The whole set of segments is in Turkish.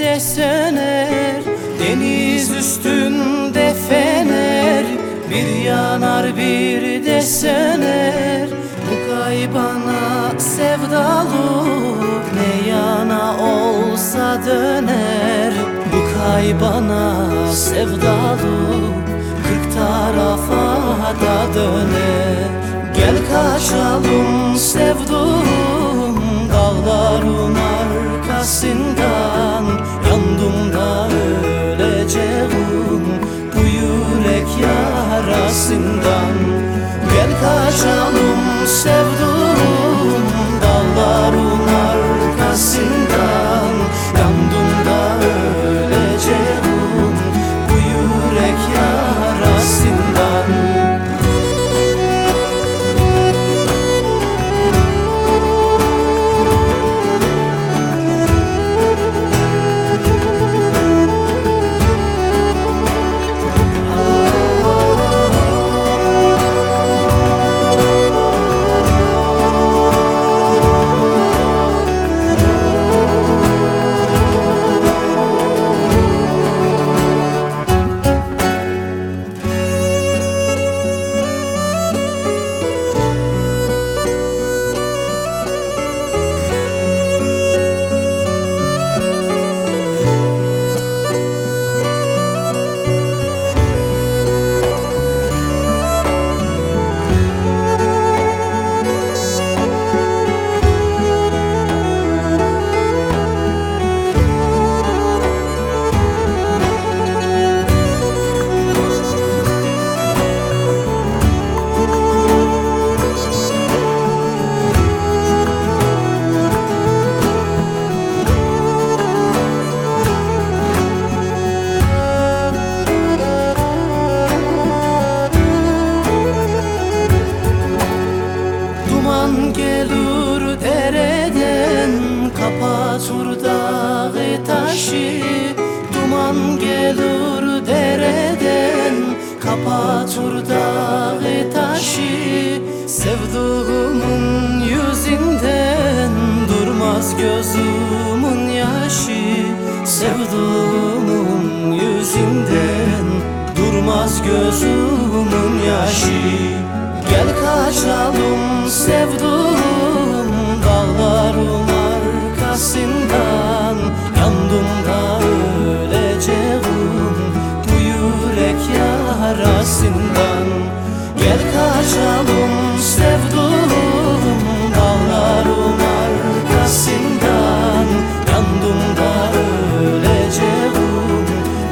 de söner Deniz üstünde fener. Bir yanar bir de söner Bu kaybana sevdalı Ne yana olsa döner. Bu kaybana sevdalı Kırk tarafa da döner. Gel kaçalım sevduğum Dağların arkasından Yandım da öleceğim Bu yürek yarasından Gel kaçalım sevduğum Gelir dereden Kapatır dağı taşı. Duman gelir dereden Kapatır dağı taşı. Sevduğumun yüzünden Durmaz gözümün yaşı. Sevduğumun yüzünden Durmaz gözümün yaşı. Gel kaçalım sevduğum kaçalım sevduğum dağların arkasından. Yandım da öleceğim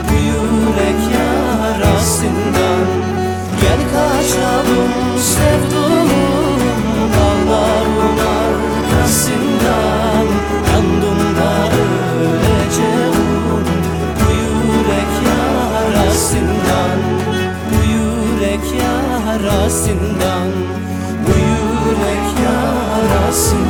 bu yürek yarasından. Gel kaçalım sevduğum dağların arkasından. Yandım da öleceğim bu yürek yarasından yarasından Bu yürek yarasından